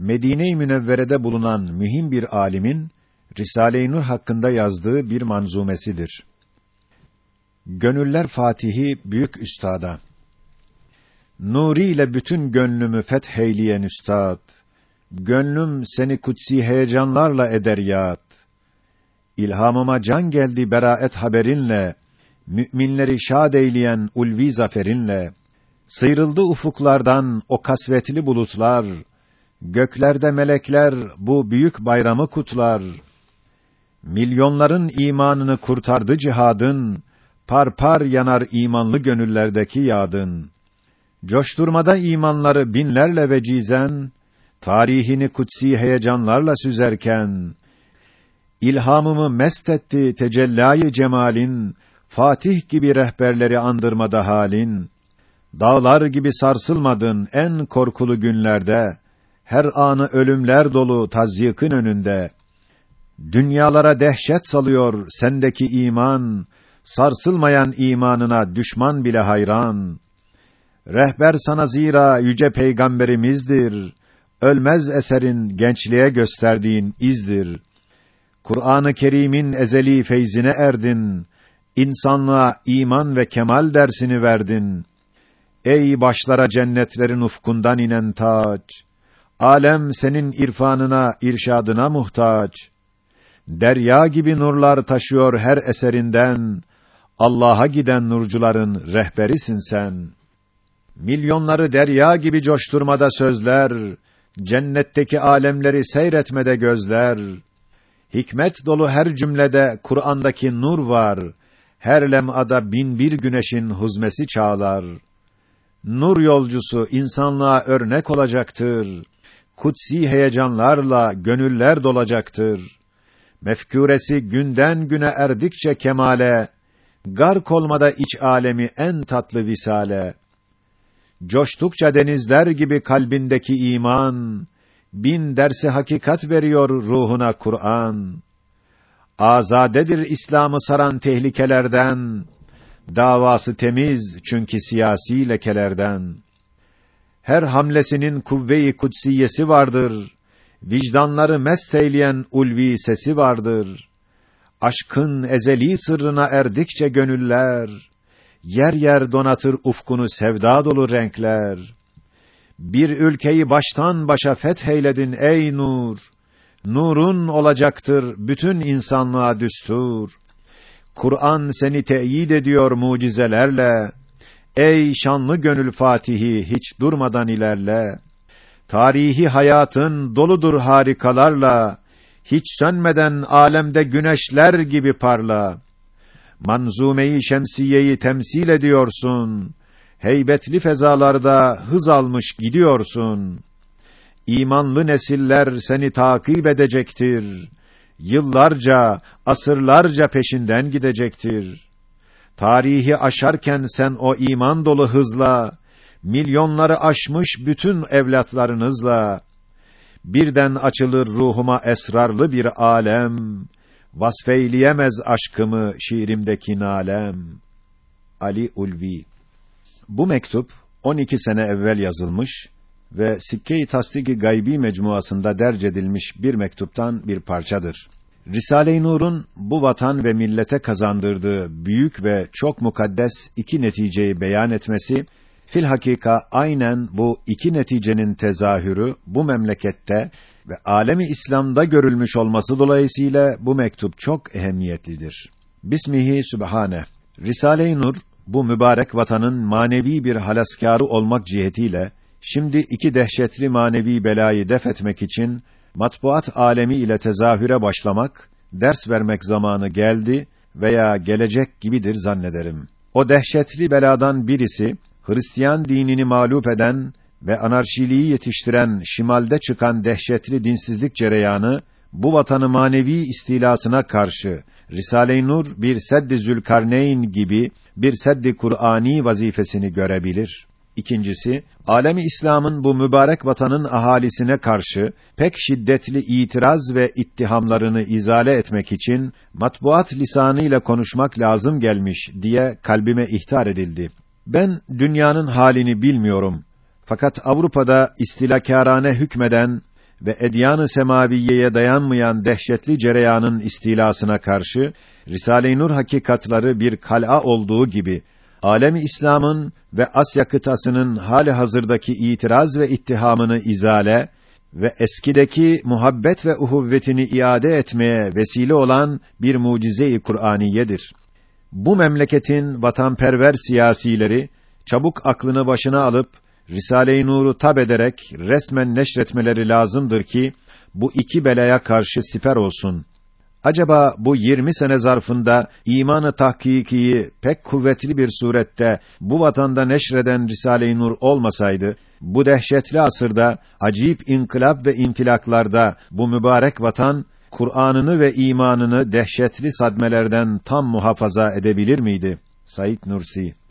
Medine-i Münevvere'de bulunan mühim bir alimin Risale-i Nur hakkında yazdığı bir manzumesidir. Gönüller Fatihi büyük üstada. Nuri ile bütün gönlümü fetheyleyen üstad. Gönlüm seni kutsi heyecanlarla eder yad. İlhamıma can geldi beraet haberinle. Müminleri şad eyleyen ulvi zaferinle. Sıyrıldı ufuklardan o kasvetli bulutlar. Göklerde melekler bu büyük bayramı kutlar. Milyonların imanını kurtardı cihadın, par par yanar imanlı gönüllerdeki yadın. Coşturmada imanları binlerle vecizen, tarihini kutsi heyecanlarla süzerken, ilhamımı mest etti tecellâ cemalin, Fatih gibi rehberleri andırmada halin, dağlar gibi sarsılmadın en korkulu günlerde, her anı ölümler dolu tazyikın önünde, dünyalara dehşet salıyor sendeki iman, sarsılmayan imanına düşman bile hayran. Rehber sana zira yüce peygamberimizdir. Ölmez eserin gençliğe gösterdiğin izdir. Kur'an-ı Kerim'in ezeli feyzine erdin. İnsanlığa iman ve kemal dersini verdin. Ey başlara cennetlerin ufkundan inen taç! Alem senin irfanına, irşadına muhtaç. Derya gibi nurlar taşıyor her eserinden. Allah'a giden nurcuların rehberisin sen. Milyonları derya gibi coşturmada sözler, cennetteki alemleri seyretmede gözler. Hikmet dolu her cümlede Kur'an'daki nur var. Her lem'ada bin bir güneşin huzmesi çağlar. Nur yolcusu insanlığa örnek olacaktır. Kutsi heyecanlarla gönüller dolacaktır. Mefkûresi günden güne erdikçe kemale, gark olmada iç alemi en tatlı visale. Coştukça denizler gibi kalbindeki iman, bin dersi hakikat veriyor ruhuna Kur'an. Azadedir İslam'ı saran tehlikelerden, davası temiz çünkü siyasi lekelerden. Her hamlesinin kuvve-i kudsiyesi vardır. Vicdanları mest eyleyen ulvi sesi vardır. Aşkın ezeli sırrına erdikçe gönüller, yer yer donatır ufkunu sevda dolu renkler. Bir ülkeyi baştan başa fetheyledin ey nur. Nurun olacaktır bütün insanlığa düstur. Kur'an seni teyit ediyor mucizelerle. Ey şanlı gönül fatihi hiç durmadan ilerle. Tarihi hayatın doludur harikalarla. Hiç sönmeden alemde güneşler gibi parla. Manzumeyi şemsiyeyi temsil ediyorsun. Heybetli fezalarda hız almış gidiyorsun. İmanlı nesiller seni takip edecektir. Yıllarca, asırlarca peşinden gidecektir. Tarihi aşarken sen o iman dolu hızla, milyonları aşmış bütün evlatlarınızla, birden açılır ruhuma esrarlı bir alem, vasfeyleyemez aşkımı şiirimdeki nalem. Ali Ulvi Bu mektup 12 sene evvel yazılmış ve Sikke-i Tasdik-i Gaybi mecmuasında derc edilmiş bir mektuptan bir parçadır. Risale-i Nur'un bu vatan ve millete kazandırdığı büyük ve çok mukaddes iki neticeyi beyan etmesi fil hakika aynen bu iki neticenin tezahürü bu memlekette ve alemi İslam'da görülmüş olması dolayısıyla bu mektup çok ehemmiyetlidir. Bismihi Sübhane. Risale-i Nur bu mübarek vatanın manevi bir halaskârı olmak cihetiyle şimdi iki dehşetli manevi belayı def etmek için matbuat alemi ile tezahüre başlamak, ders vermek zamanı geldi veya gelecek gibidir zannederim. O dehşetli beladan birisi Hristiyan dinini mağlup eden ve anarşiliği yetiştiren şimalde çıkan dehşetli dinsizlik cereyanı bu vatanı manevi istilasına karşı Risale-i Nur bir Sedd-i Zülkarneyn gibi bir Sedd-i Kur'ani vazifesini görebilir. İkincisi, alemi İslam'ın bu mübarek vatanın ahalisine karşı pek şiddetli itiraz ve ittihamlarını izale etmek için matbuat lisanıyla konuşmak lazım gelmiş diye kalbime ihtar edildi. Ben dünyanın halini bilmiyorum. Fakat Avrupa'da istilakârane hükmeden ve edyan-ı semaviyeye dayanmayan dehşetli cereyanın istilasına karşı Risale-i Nur hakikatları bir kal'a olduğu gibi alemi İslam'ın ve Asya kıtasının hali hazırdaki itiraz ve ittihamını izale ve eskideki muhabbet ve uhuvvetini iade etmeye vesile olan bir mucize-i Kur'aniyedir. Bu memleketin vatanperver siyasileri çabuk aklını başına alıp Risale-i Nur'u tab ederek resmen neşretmeleri lazımdır ki bu iki belaya karşı siper olsun. Acaba bu 20 sene zarfında imanı tahkikiyi pek kuvvetli bir surette bu vatanda neşreden Risale-i Nur olmasaydı bu dehşetli asırda acayip inkılap ve infilaklarda bu mübarek vatan Kur'an'ını ve imanını dehşetli sadmelerden tam muhafaza edebilir miydi? Said Nursi